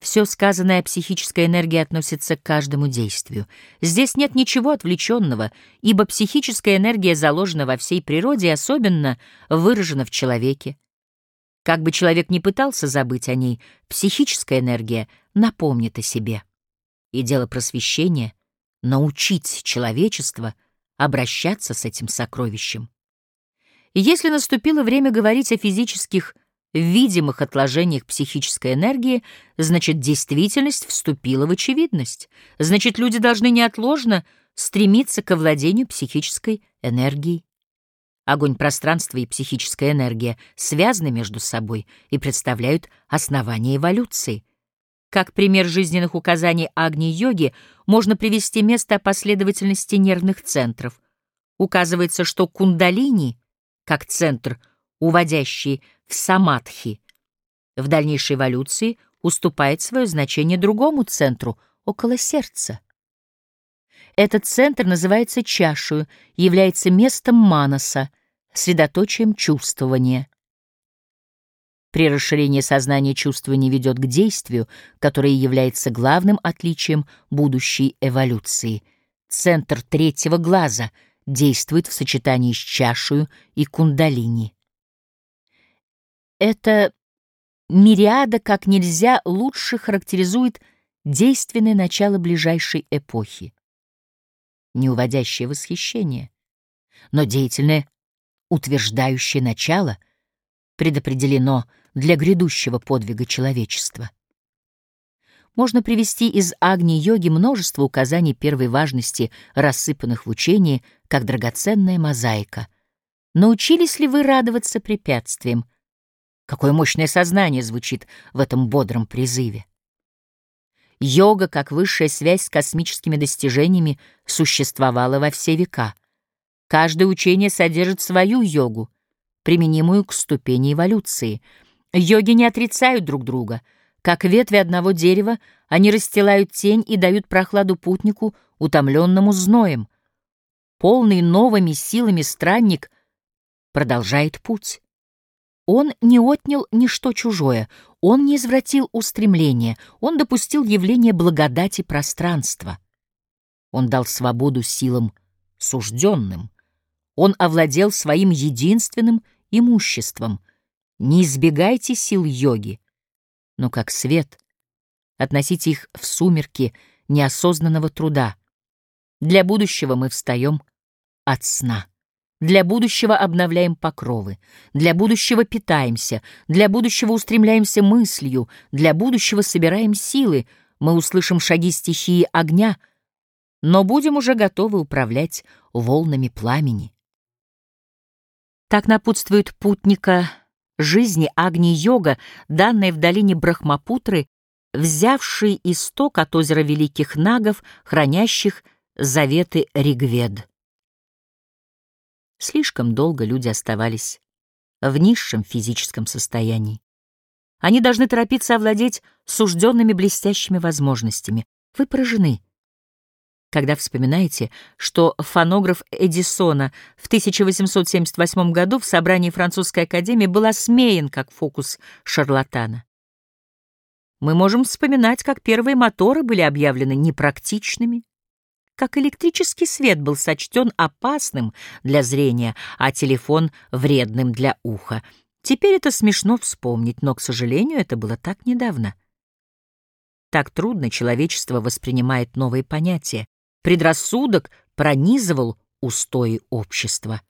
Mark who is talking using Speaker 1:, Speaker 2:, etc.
Speaker 1: Все сказанное о психической энергии относится к каждому действию. Здесь нет ничего отвлеченного, ибо психическая энергия заложена во всей природе и особенно выражена в человеке. Как бы человек ни пытался забыть о ней, психическая энергия напомнит о себе. И дело просвещения — научить человечество обращаться с этим сокровищем. Если наступило время говорить о физических в видимых отложениях психической энергии, значит, действительность вступила в очевидность. Значит, люди должны неотложно стремиться к овладению психической энергией. Огонь пространства и психическая энергия связаны между собой и представляют основание эволюции. Как пример жизненных указаний Агни-йоги можно привести место о последовательности нервных центров. Указывается, что кундалини, как центр, уводящий в самадхи, в дальнейшей эволюции уступает свое значение другому центру, около сердца. Этот центр называется чашею, является местом манаса, средоточием чувствования. При расширении сознания чувствование ведет к действию, которое является главным отличием будущей эволюции. Центр третьего глаза действует в сочетании с чашею и кундалини. Эта мириада как нельзя лучше характеризует действенное начало ближайшей эпохи. Неуводящее восхищение, но деятельное, утверждающее начало предопределено для грядущего подвига человечества. Можно привести из Агни-йоги множество указаний первой важности, рассыпанных в учении, как драгоценная мозаика. Научились ли вы радоваться препятствиям, Какое мощное сознание звучит в этом бодром призыве. Йога, как высшая связь с космическими достижениями, существовала во все века. Каждое учение содержит свою йогу, применимую к ступени эволюции. Йоги не отрицают друг друга. Как ветви одного дерева, они расстилают тень и дают прохладу путнику, утомленному зноем. Полный новыми силами странник продолжает путь. Он не отнял ничто чужое, он не извратил устремление, он допустил явление благодати пространства. Он дал свободу силам сужденным, он овладел своим единственным имуществом. Не избегайте сил йоги, но как свет, относите их в сумерки неосознанного труда. Для будущего мы встаем от сна. Для будущего обновляем покровы, для будущего питаемся, для будущего устремляемся мыслью, для будущего собираем силы, мы услышим шаги стихии огня, но будем уже готовы управлять волнами пламени. Так напутствует путника жизни Агни-йога, данная в долине Брахмапутры, взявший исток от озера великих нагов, хранящих заветы Ригвед. Слишком долго люди оставались в низшем физическом состоянии. Они должны торопиться овладеть сужденными блестящими возможностями. Вы поражены, когда вспоминаете, что фонограф Эдисона в 1878 году в собрании французской академии был осмеян как фокус шарлатана. Мы можем вспоминать, как первые моторы были объявлены непрактичными, как электрический свет был сочтен опасным для зрения, а телефон — вредным для уха. Теперь это смешно вспомнить, но, к сожалению, это было так недавно. Так трудно человечество воспринимает новые понятия. Предрассудок пронизывал устои общества.